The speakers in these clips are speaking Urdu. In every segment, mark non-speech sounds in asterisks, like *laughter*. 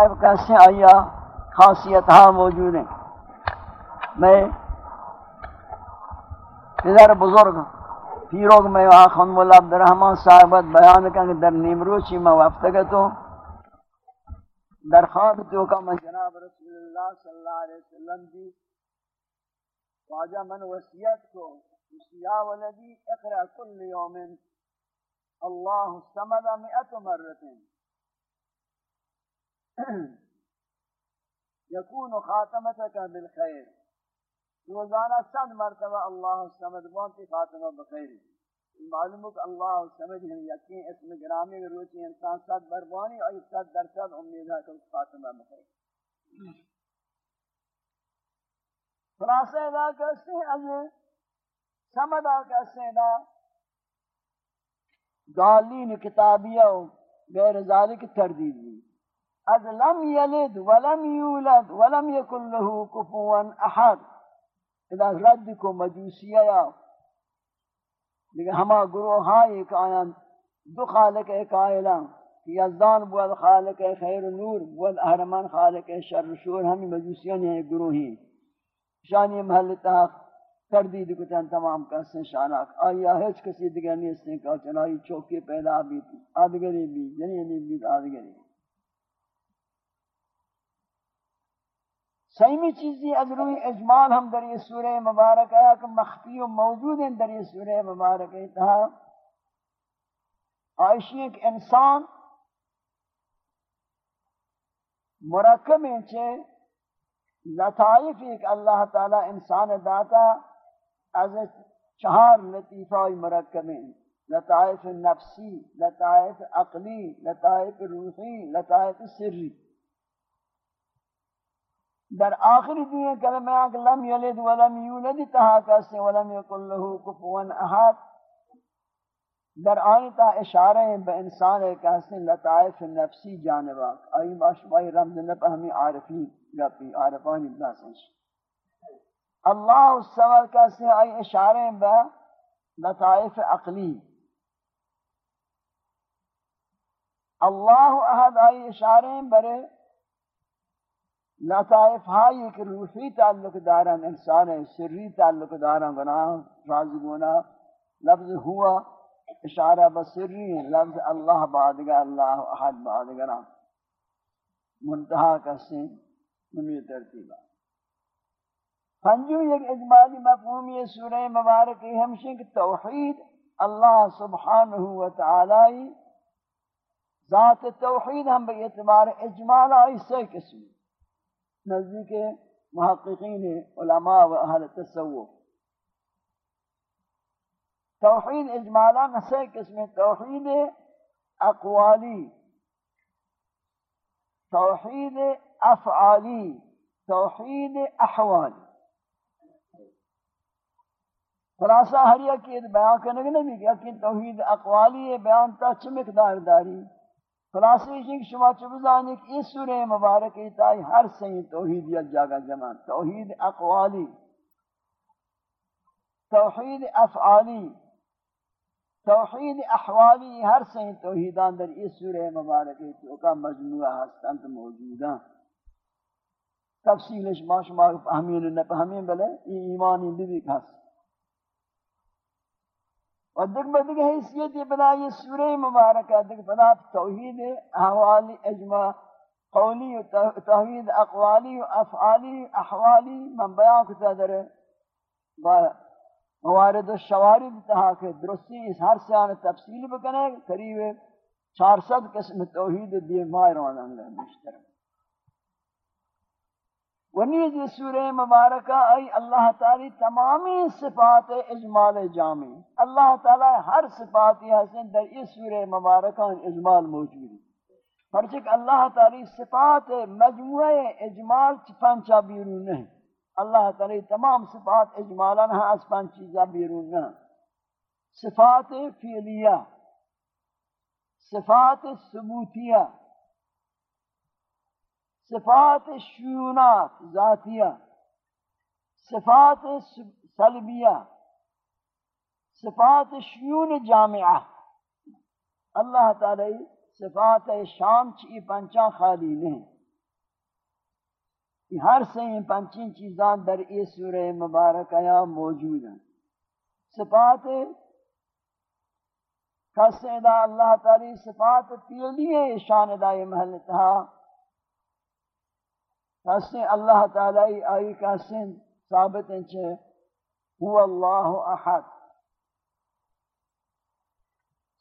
اب کیسے آیا خاصیت ہاں موجود ہیں۔ میں ادھر بزرگ، پیروگ میں آخم مولا عبدالرحمن صاحبت بیان کرنے در نیمروچی میں وفتگتو در خواب تو کا من جناب رسول اللہ صلی اللہ علیہ وسلم جی، دی واجہ من وسیعت کو یا ولدی، اقرأ کل یوم اللہ السمد مئت مرتين *clears throat* يكون خاتمتك بالخير. روزانہ صد مرتبہ اللہ السمد بانتی خاتمہ بخیر. معلوم ہے کہ اللہ السمد ہم یقین اسم گرامی میں انسان صد بربانی اور صد درصد امید ہے کہ خاتمہ بخیر. خلاصہ ادا کہتے ہیں از سمدہ کہتے ہیں دالین و غیر ذالک تردید از لم یلد ولم یولد ولم یکن له کفوا احد اذا رد کو مجوسیہ یا لیکن ہما گروہ ہاں ایک دو خالق ایک آئلہ یزدان بود خالق خیر نور بود احرمان خالق شر شور ہمیں مجوسیان ہیں گروہی شانی محل تحق تردید کتن تمام کسن شاناک آیا ہیچ کسی دیگر نہیں اس نے کہا چنائی چوکی پیدا بھی آدگری بھی جنینی بھی آدگری سیمی چیزی از روی اجمال ہم در یہ سورہ مبارک ہے کہ مخفی و موجود ہیں در یہ سورہ مبارک ہے۔ تھا آئیشی ایک انسان مرکب ہیں چھے، لطائف ایک اللہ تعالی انسان داتا از چہار لطیفہ مرکب ہیں۔ لطائف نفسی، لطائف عقلی، لطائف روحی، لطائف سری۔ در آخری دنیا کلمہ کہ لم یلد ولم یولد تہا کسی ولم یکن له کفوا احد. در آئی تا اشارہ ہیں با انسان کسی لطائف نفسی جانبا آئی باشمائی رمز نپا ہمیں عارفی گپی، عارفانی بلاسنش اللہ اس السور کسی آئی اشارہ ہیں با لطائف عقلی؟ اللہ احد آئی اشارہ ہیں برے لطائف ہائی کہ روحی تعلق داران انسان سری تعلق داران گناہ راضی گونا لفظ ہوا اشارہ بسری لفظ اللہ بعدگا اللہ احد بعدگا منتہا کسی نمی ترتیبہ پنجو یک اجمالی مفہومی سورہ مبارکی ہمشن کہ توحید اللہ سبحانہ وتعالی ذات توحید ہم بے اعتبار اجمال آئی سے قسم نزدیک محققین علماء و اہل تصوف توحید اجمالا نسے قسم توحید اقوالی، توحید افعالی، توحید احوالی. خلاصہ ہر یک بیان کرنے کے نبی کہ توحید اقوالی بیان تا چمکدار داری؟ خلاصی ہے شما چو بزانی کہ اس سورہ مبارک تائی ہر سین توحیدیت جاگا جمع توحید اقوالی. توحید افعالی. توحید احوالی ہر سین توحیدان در اس سورہ مبارک تو کا مجموعہ ہستند موجودا تفصیلش ما شما فهمین نہ فهمین بلے ایمانی بھی ہست اور دیکھ بہ دیکھ حیثیت یہ بنا یہ سورہ مبارکہ دیکھ بنا توحید احوالی اجماع قولی و توحید اقوالی و افعالی احوالی من بیان کتا در موارد و شوارد تہا کہ درستی اس ہر سیان تفصیل بکنے، قریب چار ست قسم توحید دیئے مائر آنان لے مشترم ونیز یہ جی سورہ مبارکہ، ای اللہ تعالی تمامی صفات اجمال جامع، اللہ تعالی ہر صفات حسن در اس سورہ مبارکہ اجمال موجود ہے پرچک اللہ تعالی صفات مجموعہ اجمال پنچا بیرون ہے اللہ تعالی تمام صفات اجمالا ہیں اس پنچ چیزا بیرون ہے صفات فعلیہ، صفات ثبوتیہ صفات شیونات ذاتیہ، صفات سلبیہ، صفات شیون جامعہ۔ اللہ تعالی صفات شام چی پنچا خالی نہیں یہ ہر سے پنچین چیزاں در ای سورہ مبارکہ یا موجود ہیں۔ صفات کسی دا اللہ تعالی صفات پیلی ہے شان دا یہ محل تھا کسی اللہ تعالی آئی کسی ثابت ہیں چھے هو اللہ احد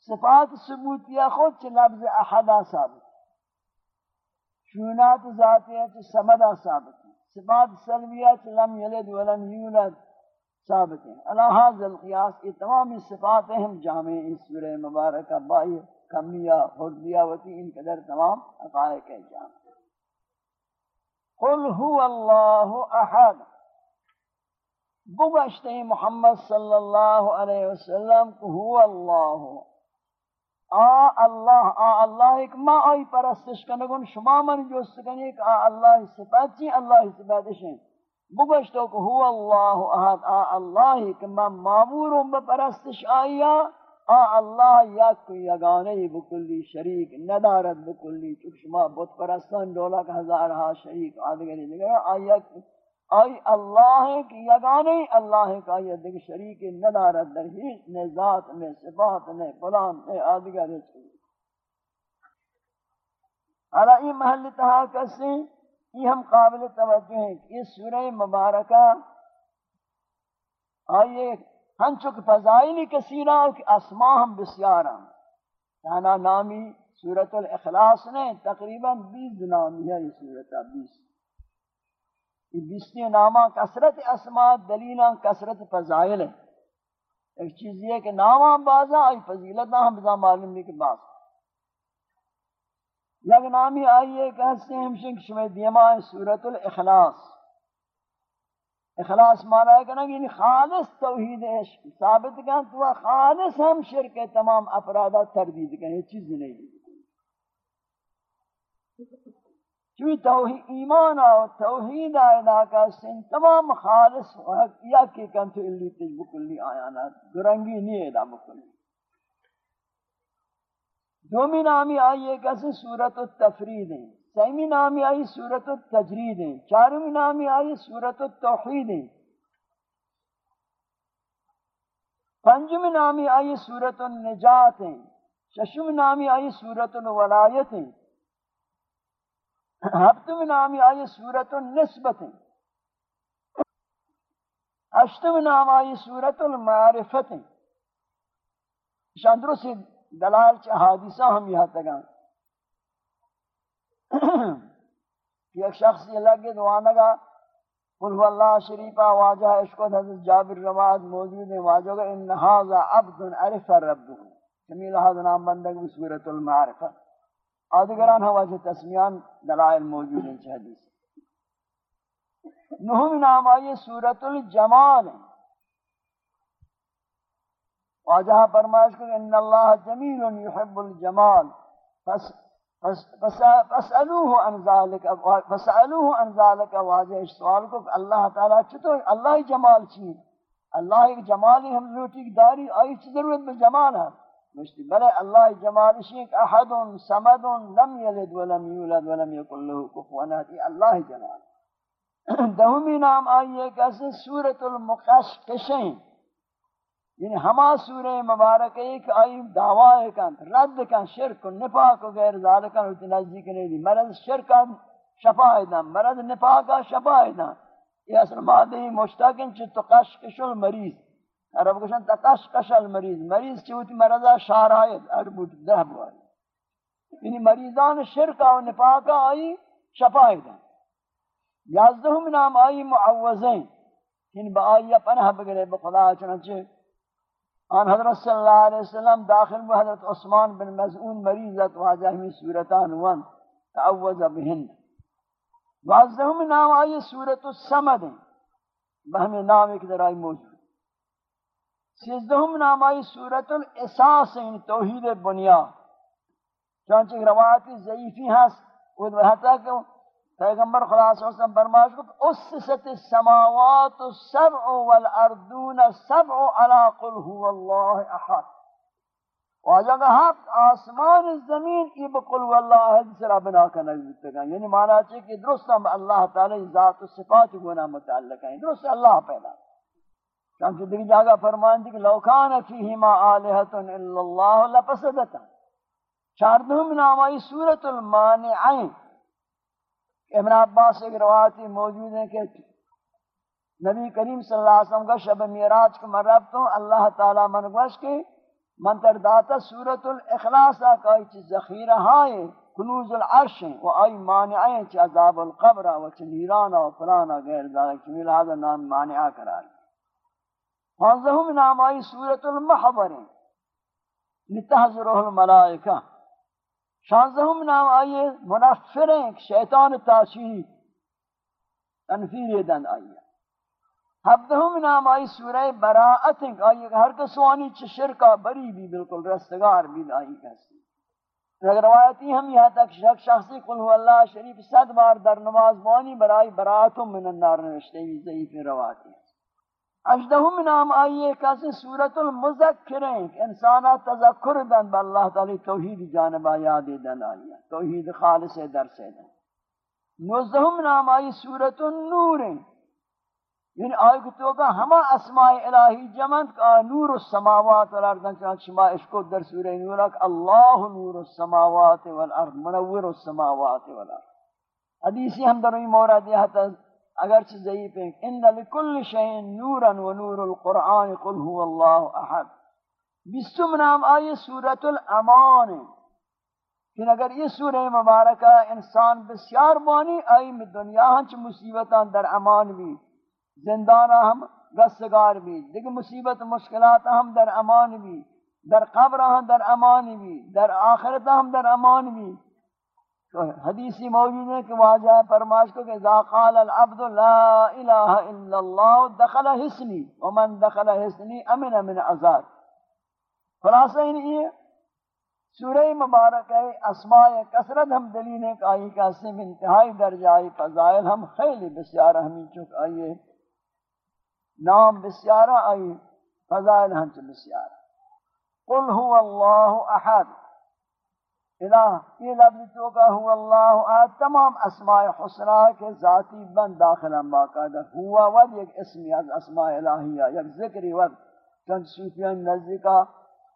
صفات ثبوت یا خود چھ لفظ احدا ثابت شونات ذاتیہ چھ سمدہ ثابت صفات سلویہ چھ لم یلد ولم یولد ثابت ہیں الہاز القیاس یہ تمام صفات ہم جامع اس سورہ مبارکہ بائی کمیہ حردیہ وتی ان قدر تمام حقائق ہیں جامع قل هو اللہ احد بگشتے محمد صلی اللہ علیہ وسلم کو هو اللہ آ اللہ آ اللہ ایک ما آئی پرستش کنگن شما من جو سکنی ایک آ اللہ صفات چی اللہ صفاتش ہیں۔ بگشتو کہ ہوا اللہ احد آ اللہ ایک ما معموروں بپرستش آئیا ہاں۔ آ اللہ یک یگانے بکلی شریک ندارت بکلی چک شما بت پرستان دولا کا ہزار شریک آدھگری دیگر. آئی آئی اللہ کی یگانے اللہ کا یہ دیکھ شریک ندارت در ہیچ نے ذات نے صفات نے فلان نے آدھگر چکی حالا یہ محل تہا کسی یہ ہم قابل توجہ ہیں کہ اس سورہ مبارکہ آئیے ہم چک فضائلی کثیرہ کہ اسماء ہم بسیارہ تانا نامی سورة الاخلاص نے تقریباً بیس نامی ہے یہ سورتہ بیس۔ یہ بیستی نامہ کسرت اسماء دلیلہ کسرت فضائل ہے ایک چیز یہ کہ نامہ بازا آئی فضیلتہ ہم بزا معلوم نہیں کہ باز یک نامی آئیے کہ ہستے ہمشن کشمہ دیما سورة الاخلاص۔ اخلاص مانا ہے کہ یعنی خالص توحید عشق. ثابت کہ تو خالص ہم شرک تمام افرادہ تردید کریں یہ چیز نہیں دی چوی توحید ایمان و توحید آئینا کا سن تمام خالص و حقیہ کی کنتو اللی تجب کلی آیانا. گرنگی نہیں ہے دا بکلی دومی نامی آئیے کسی سورت التفرید ہیں سیمی نامی آئی سورت التجرید ہیں چارمی نامی آئی سورت التوحید ہیں پنجم نامی آئی سورت النجات ہیں ششم نامی آئی سورت الولایت ہیں ہفتم نامی آئی سورت النسبت ہیں اشتم نام آئی سورت المعرفت ہیں شاندرو سے دلال چاہ حادثہ ہم یہاں تگاں کہ ایک شخص یہ لگے دوانگا قل هو اللہ شریفہ واجہ عشق و حضرت جابر رواد موجود ہے واجہ گا ان هذا عبد عرف ربه جمیل هذا نام بندگ بسورة المعرفہ آدھگران ہوا جو تسمیان دلائل موجود ہیں جی حدیث۔ نہم نام آئیے سورة الجمال۔ واجہ فرمائش کہ ان اللہ جمیل يحب الجمال۔ فسألوه عن ذلك، فسألوه عن ذلك واجہ سوال کو اللہ تعالی چطور اللہ جمال چی اللہ ایک جمالی ہم روٹی داری، آئی چی ضرورت میں جمال ہے۔ مشتی بلے اللہ جمال شیک احد سمد لم یلد ولم یولد ولم یکن له کفوا احد اللہ جمال *clears throat* دہمی نام آئیے کیسے سورۃ المقشقشین یعنی ہما سورہ مبارک ایک آئی دعوی کن رد کن شرک و نفاق و غیر ذالکن ہوتی نزدیک نہیں دی۔ مرض شرک شفا ایدن مرض نفاق شفا ایدن یہ اصل مادی مشتاقن چی تقشقش المریض عرب کشن تقشقش المریض مریض۔ چی ہوتی مرض شارائد اربوت دہ بواری یعنی مریضان شرک و نفاق آئی شفا ایدن یازدہم نام آئی معوزین یعنی با آئی پناہ بگرے بخدا چنانچہ آن حضرت صلی اللہ علیہ وسلم داخل میں حضرت عثمان بن مزعون مریضت واجہ میں سورتان وان تعوذ بہن واضح میں نام آئی سورت السمد ہیں بہم نام ایک در آئی موجود. سیزدہم نام آئی سورت الاساس ہیں توحید بنیاد. چانچہ روایتی ضعیفی ہست وہ حتی کہ پیغمبر خدا صلی اللہ علیہ وسلم فرمائش کو اسست السماوات السبع والارضون السبع على قل هو اللہ احد۔ واجہ کہ ہفت آسمان زمین ای بقل واللہ احد سرا بنا کا نزدیک تکا یعنی مانا چاہے کہ درست ہم اللہ تعالی ذات و صفات گونا متعلق ہیں۔ درست اللہ پیدا۔ چانچہ دیکھ جاگہ فرمان دی کہ لو کان فیہما آلہت الا اللہ لفسدتا چاردہم نامائی سورة المانعین۔ ابن عباس ایک روایتی موجود ہیں کہ نبی کریم صلی اللہ علیہ وسلم کا شب میراج کو مربتوں اللہ تعالی من گوش کے من تر داتا سورة الاخلاص آکائی چی ذخیرہ ہائے کنوز العرش ہیں و آئی مانعیں چی عذاب القبر و چی نیرانا و فلانا غیر ذالک چی لہذا نام مانعہ کرا لی نام آئی سورة المحبر ہیں۔ لتحضرہ الملائکہ۔ شانزہم نام آئیے آئی منفریں شیطان تاشیری تنفیر دن آئی ہفتہم نام آئی سورہ براعت ہیں آئی ہر کسوانی چھ شرکا بری بھی بالکل رستگار بھی آئی کہستی اگر روایتی ہم یہاں تک شخص شخصی قل ہو اللہ شریف صد بار در نماز بانی برائی براعتم من النار نوشتے ہوئی ضعیف روایتی ہیں اجدہم نام آئیے کسی سورة المذکرین انسانا تذکر دن با اللہ تعالی توحید جانبا یاد دن آئیے، توحید خالص در سے دن۔ نوزدہم نام آئی سورة النورین یعنی آئی کو تو ہما اسماء الہی جمعت کا نور السماوات والارض، چنانچہ شما اشکو در سورہ نورک اللہ نور السماوات والارض، منور السماوات والارض۔ حدیثی ہم در این مورد یہ حتی اگرچہ ضعیف ہیں، ان لکل شئین نورا و نور القرآن قل هو اللہ احد۔ بسم نام آئی سورة الامان کہ اگر یہ سورہ مبارکہ انسان بسیار بانی، آئی میں دنیا ہنچ مصیبتان در امان بھی زندانہ ہم گسگار بھی دیکھ مصیبت مشکلات ہم در امان بھی، در قبر ہم در امان بھی، در آخرت ہم در امان بھی۔ حدیثی موجود ہے کہ واجہ فرماش کو کہ اذا قال العبد لا الہ الا اللہ دخل حسنی ومن دخل حسنی امن من عذاب. خلاصہ ہی یہ سورہ مبارک ہے، اسماء کثرت ہم دلیل ہے کہ آئی کا سم انتہائی درجہ آئی فضائل ہم خیلی بسیار ہمیں چک آئیے نام بسیارا آئی، فضائل ہنچ بسیارا قل هو اللہ احد. الہ یہ لفظ تو کا هو اللہ احد تمام اسماء حسنہ کے ذاتی بند داخل ہم باقاعدہ ہوا ود ایک اسمی از اسماء الہیہ، یک ذکری ود چند صوفیان نزدیکا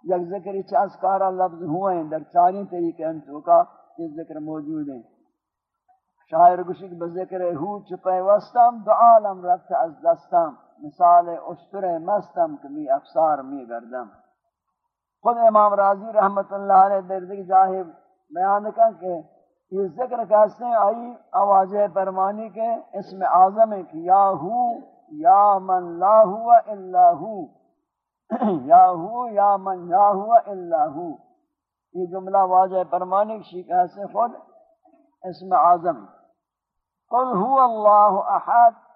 یک ذکری چھ اسکارا لفظ ہوئے ہیں، در چاری طریقے انتو کا یہ ذکر موجود ہیں۔ شاعر گشک بذکر ہو چپے وستم دو عالم رفت از دستم، مثال اشتر مستم کہ می افسار می گردم۔ خود امام راضی رحمت اللہ علیہ دردی جاہب بیان کر کہ یہ ذکر کہتے ہیں، آئی آواز فرمانی کے اسم اعظم ہے کہ یا ہو، یا من لا ہوا الا ہو۔ *clears throat* یا ہو، یا من لا ہوا الا ہو۔ یہ جملہ واضح فرمانی کی کہتے ہیں خود اسم اعظم۔ قل هو اللہ احد۔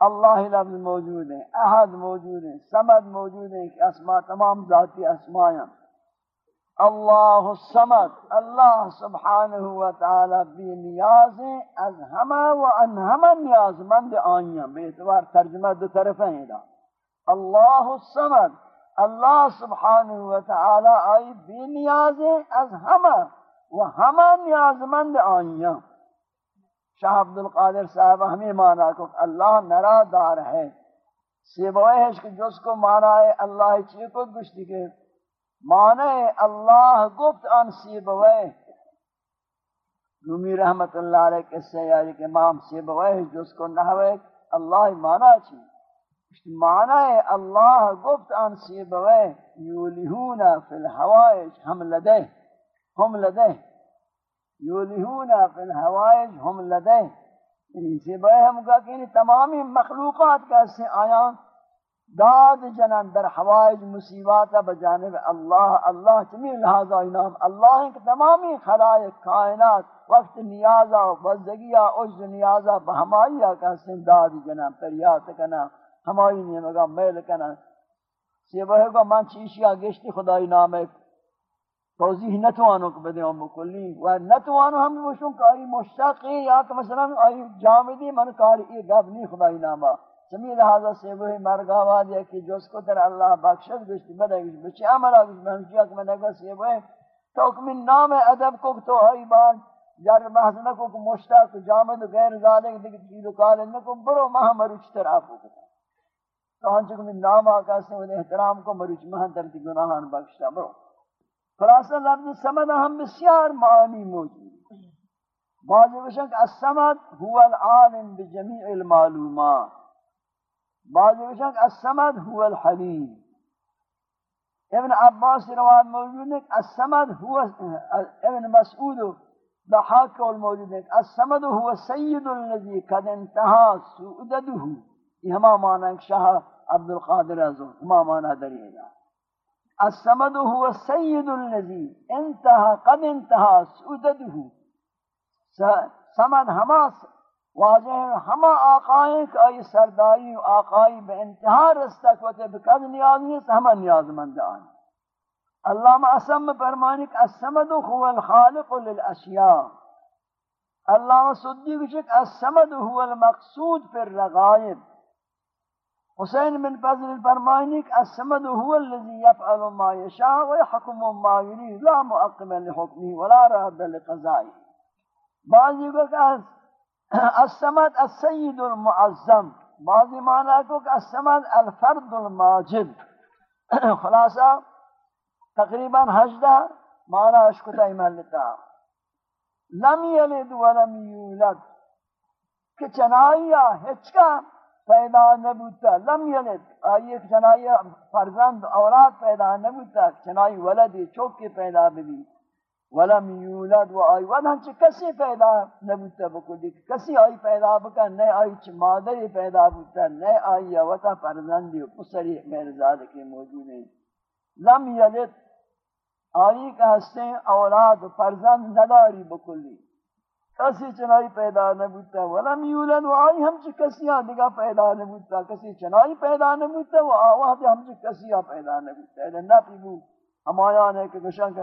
اللہ لفظ موجود ہیں، احد موجود ہیں، سمد موجود ہیں کہ اسماء، تمام ذاتی اسماء ہیں۔ اللہ السمد اللہ سبحانہ وتعالی بی نیاز ہیں، از ہمہ و ان ہمہ نیاز مند آئیاں بے اعتبار ترجمہ دو طرف ہیں دا اللہ السمد اللہ سبحانہ وتعالی آئی بی نیاز ہیں، از ہمہ و ہمہ نیاز مند آئیاں شاہ عبد القادر صاحب ہمیں مانا کہ اللہ نرا دار ہے۔ سیبوئے ہے کہ جس کو مانا ہے اللہ چیئے کو گشتی کے۔ مانا ہے اللہ گفت ان سیبوئے نمی رحمت اللہ علیہ کسے یاری کہ امام سیبوئے ہے، جس کو نحوے اللہ مانا چیئے مانا ہے اللہ گفت ان سیبوئے یولیہون فی الحوائج، ہم لدے۔ ہم لدے۔ یولیہونا فی الحوائج ہم لدے یعنی سے بے ہم کہا کہ یعنی تمامی مخلوقات کیسے آیا۔ داد جنان در حوائج، مصیبات بجانب اللہ اللہ چمی لہذا انام اللہ ہیں کہ تمامی خلائق، کائنات، وقت نیازہ بزدگیہ، عجز نیازہ بہمائیہ کیسے داد جنان، پریات کنا، ہمائی نیمگا میل کنا۔ سے بے ہم من چیشیا گشتی خدای نام ایک۔ توضیح نتوانو کہ بدے ہم کلی. و نتوانو ہم وشون کاری مشتاق یا کہ مثلا آئی جامدی، من کاری یہ گب نہیں خدای ناما چمی لہذا سے وہی مرگا واد ہے کہ جس کو در اللہ بخشد گشتی بدے گشتی بچے عملہ گشتی محمدیت میں نگا سے وہی تو من نام ادب کو تو ہی بات جر محض نہ کو مشتاق جامد غیر ذالک دیکھ چیزو کال نہ کو برو مہ مروچ طرف ہو تو ہن چکم نام آقا سے احترام کو مروچ مہ در گناہان بخشتا. برو. خلاصہ لفظ سمد ہم بسیار معانی موجود بعض وشک السمد هو العالم بجميع المعلومات. بعض وشک السمد هو الحلیم. ابن عباس روایت موجود ہے السمد هو ابن مسعود ضحاك الموجود ہے السمد هو السيد الذي قد انتهى سؤدده یہ ہما معنی شاہ عبد القادر ازو ہما معنی دریگا السمد هو السيد الذي انتهى قد انتهى سؤدده سمد ہما واضح ہما آقائیں کہ آئی سرداری و آقائی بے انتہا رستہ کوتے بکد نیاز ہے ہما نیاز اسم فرمانی کہ السمد هو الخالق للاشیاء. اللہ صدی کچھ السمد هو المقصود في الرغائب. حسين بن فضل فرمانك السمد هو الذي يفعل ما يشاء ويحكم ما يريد لا مؤقم لحكمه ولا راد لقضائه. بعض يقول السمد السيد المعظم. بعض معنى يقول السمد الفرد الماجد. *coughs* خلاصة تقريبا هجدة معنى اشكتا ملتا لم يلد ولم يولد کہ چنائیا ہچکا پیدا نبوتا لم یلد. آئیے کہ چنائیہ فرزند اولاد پیدا نبوتا چنائی ولدی چوکی پیدا بھی ولم یولد و آئی ود ہنچ کسی پیدا نبوتا بکلی کسی آئی پیدا بکا نئے آئی چھ مادری پیدا بکتا نئے آئی وطا پرزندی و پسری میرے ذالک موجود ہیں لم یلد. آئی کا ہستے اولاد و پرزند نداری بکلی کسی چنائی پیدا نبوتا ولم یولد و آئی ہم چھ کسی آدھگا پیدا نبوتا کسی چنائی پیدا نبوتا و آوہد ہم چھ کسی پیدا نبوتا ہے یعنی نفی بو. ہم آیان ہے کہ گشن کہ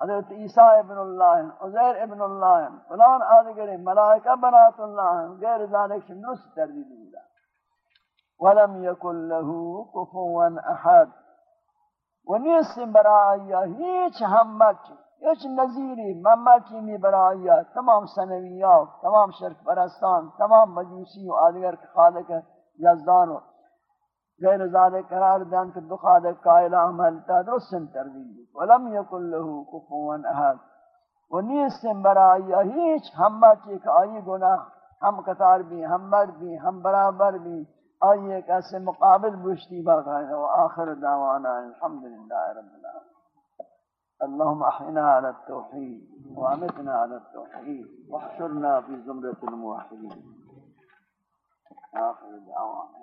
حضرت عیسیٰ ابن اللہ عزیر ابن اللہ فلان آدھگر ملائکہ بنات اللہ غیر ذالک شنرس تردید اللہ ولم يكن له كفوا احد. و ونیس برائیہ ہیچ ہمت ہیچ نظیری ممکی می برائیہ تمام سنویات تمام شرک پرستان تمام مجوسی و آدگر کے خالق یزدان غیر ذالک قرار دان کہ دخاد قائل عمل تا درستن تردید ولم یکن له کفوا احد. و نیست برای هیچ همه چی آئی گناہ ہم قطار بھی ہم مرد بھی ہم برابر بھی آئی ایک ایسے مقابل بشتی باقاعدہ و آخر دعوانا الحمدللہ رب العالمين اللهم أحينا على التوحيد وأمتنا على التوحيد واحشرنا في زمرة الموحدين. آخر دعوانا.